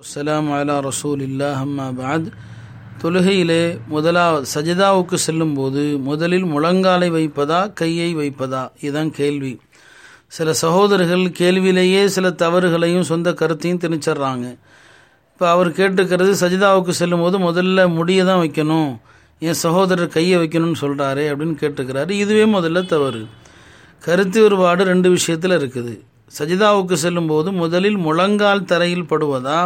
அஸ்லாம் அலா ரசூலில்லா அம்மா பாத் தொழுகையிலே முதலாவது சஜிதாவுக்கு செல்லும்போது முதலில் முழங்காலை வைப்பதா கையை வைப்பதா? இதுதான் கேள்வி. சில சகோதரர்கள் கேள்வியிலேயே சில தவறுகளையும் சொந்த கருத்தையும் திணிச்சிடுறாங்க. இப்போ அவர் கேட்டுக்கிறது சஜிதாவுக்கு செல்லும்போது முதல்ல முடியை தான் வைக்கணும். என் சகோதரர் கையை வைக்கணும்னு சொல்கிறாரே அப்படின்னு கேட்டுக்கிறாரு இதுவே முதல்ல தவறு. கருத்து வேறுபாடு ரெண்டு விஷயத்தில் இருக்குது. சஜிதாவுக்கு செல்லும்போது முதலில் முழங்கால் தரையில் படுவதா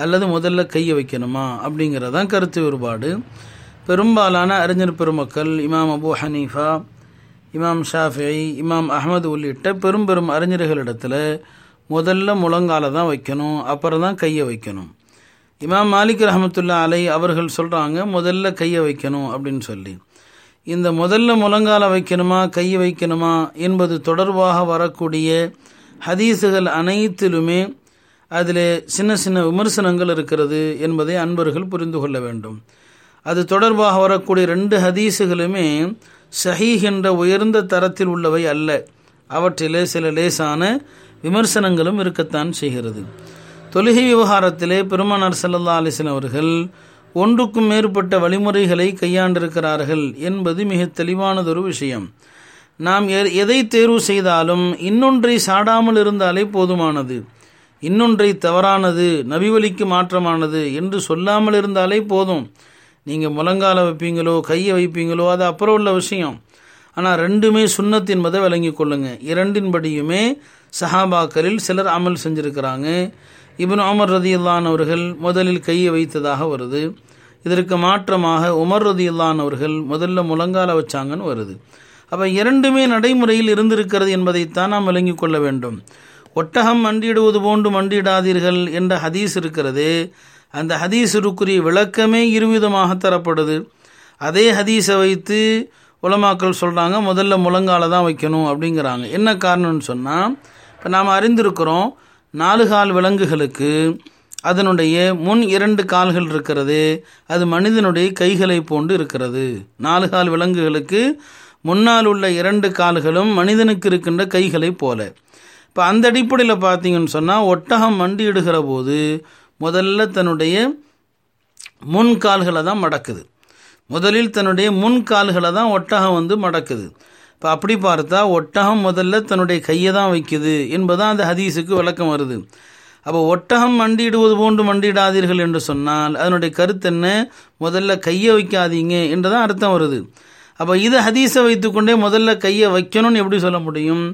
அல்லது முதல்ல கையை வைக்கணுமா? அப்படிங்கிறதான் கருத்து வேறுபாடு. பெரும்பாலான அறிஞர் பெருமக்கள் இமாம் அபு ஹனீஃபா இமாம் ஷாஃபி இமாம் அஹமது உள்ளிட்ட பெரும் பெரும் அறிஞர்களிடத்தில் முதல்ல முழங்கால தான் வைக்கணும் அப்புறம் தான் கையை வைக்கணும். இமாம் மாலிக் ரஹமத்துல்லா அலை அவர்கள் சொல்கிறாங்க முதல்ல கையை வைக்கணும் அப்படின்னு சொல்லி. இந்த முதல்ல முழங்கால வைக்கணுமா கையை வைக்கணுமா என்பது தொடர்பாக வரக்கூடிய ஹதீஸுகள் அனைத்திலுமே அதில் சின்ன சின்ன விமர்சனங்கள் இருக்கிறது என்பதை அன்பர்கள் புரிந்து கொள்ள வேண்டும். அது தொடர்பாக வரக்கூடிய ரெண்டு ஹதீஸுகளுமே ஷஹீஹ் என்ற உயர்ந்த தரத்தில் உள்ளவை அல்ல. அவற்றிலே சில லேசான விமர்சனங்களும் இருக்கத்தான் செய்கிறது. தொழுகை விவகாரத்திலே பெருமானார் சல்லல்லா அலிசன் அவர்கள் ஒன்றுக்கும் மேற்பட்ட வழிமுறைகளை கையாண்டிருக்கிறார்கள் என்பது மிக தெளிவானதொரு விஷயம். நாம் எதை தேர்வு செய்தாலும் இன்னொன்றை சாடாமல் இருந்தாலே போதுமானது. இன்னொன்றை தவறானது நபிவழிக்கு மாற்றமானது என்று சொல்லாமல் இருந்தாலே போதும். நீங்கள் முழங்கால வைப்பீங்களோ கையை வைப்பீங்களோ அது அப்புறம் உள்ள விஷயம். ஆனால் ரெண்டுமே சுண்ணத்தின் என்பதை விளங்கி கொள்ளுங்க. இரண்டின்படியுமே சஹாபாக்களில் சிலர் அமல் செஞ்சுருக்கிறாங்க. இபின் அமர் ரதியுல்லான் அவர்கள் முதலில் கையை வைத்ததாக வருது. இதற்கு மாற்றமாக உமர் ரதியுல்லான் அவர்கள் முதல்ல முழங்கால வச்சாங்கன்னு வருது. அப்போ இரண்டுமே நடைமுறையில் இருந்திருக்கிறது என்பதைத்தான் நாம் விளங்கி கொள்ள வேண்டும். ஒட்டகம் மண்டியிடுவது போன்று மண்டியிடாதீர்கள் என்ற ஹதீஸ் இருக்கிறது. அந்த ஹதீஸிற்குரிய விளக்கமே இருவிதமாக தரப்படுது. அதே ஹதீஸை வைத்து உலமாக்கள் சொல்கிறாங்க முதல்ல முழங்கால தான் வைக்கணும் அப்படிங்கிறாங்க. என்ன காரணம்னு சொன்னால் இப்போ நாம் அறிந்திருக்கிறோம் நாலு கால் விலங்குகளுக்கு அதனுடைய முன் இரண்டு கால்கள் இருக்கிறது. அது மனிதனுடைய கைகளை போன்று இருக்கிறது. நாலு கால் விலங்குகளுக்கு முன்னால் உள்ள இரண்டு கால்களும் மனிதனுக்கு இருக்கின்ற கைகளை போல. இப்போ அந்த அடிப்படையில் பார்த்தீங்கன்னு சொன்னால் ஒட்டகம் மண்டியிடுகிற போது முதல்ல தன்னுடைய முன் கால்களை தான் மடக்குது. முதலில் தன்னுடைய முன் கால்களை தான் ஒட்டகம் வந்து மடக்குது. இப்போ அப்படி பார்த்தா ஒட்டகம் முதல்ல தன்னுடைய கையை தான் வைக்குது என்பதான் அந்த ஹதீஸுக்கு விளக்கம் வருது. அப்போ ஒட்டகம் மண்டியிடுவது போன்று மண்டியிடாதீர்கள் என்று சொன்னால் அதனுடைய கருத்து என்ன? முதல்ல கையை வைக்காதீங்க என்றுதான் அர்த்தம் வருது. அப்போ இதை ஹதீஸை வைத்துக்கொண்டே முதல்ல கையை வைக்கணும்னு எப்படி சொல்ல முடியும்?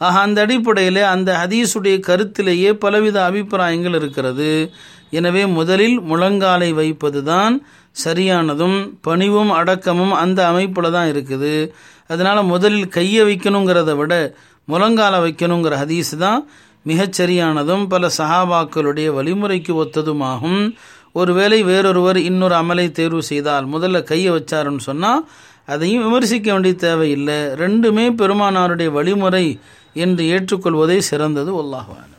ஆக அந்த அடிப்படையில் அந்த ஹதீஸுடைய கருத்திலேயே பலவித அபிப்பிராயங்கள் இருக்கிறது. எனவே முதலில் முழங்காலை வைப்பது தான் சரியானதும் பணிவும் அடக்கமும் அந்த அமைப்பில் தான் இருக்குது. அதனால் முதலில் கையை வைக்கணுங்கிறத விட முழங்காலை வைக்கணுங்கிற ஹதீஸ் தான் மிகச்சரியானதும் பல சஹாபாக்களுடைய வழிமுறைக்கு ஒத்ததுமாகும். ஒருவேளை வேறொருவர் இன்னொரு அமலை தேர்வு செய்தால் முதல்ல கையை வச்சாருன்னு சொன்னால் அதையும் விமர்சிக்க வேண்டிய தேவையில்லை. ரெண்டுமே பெருமானாருடைய வழிமுறை என்று ஏற்றுக்கொள்வதே சிறந்தது. ஒல்லாஹான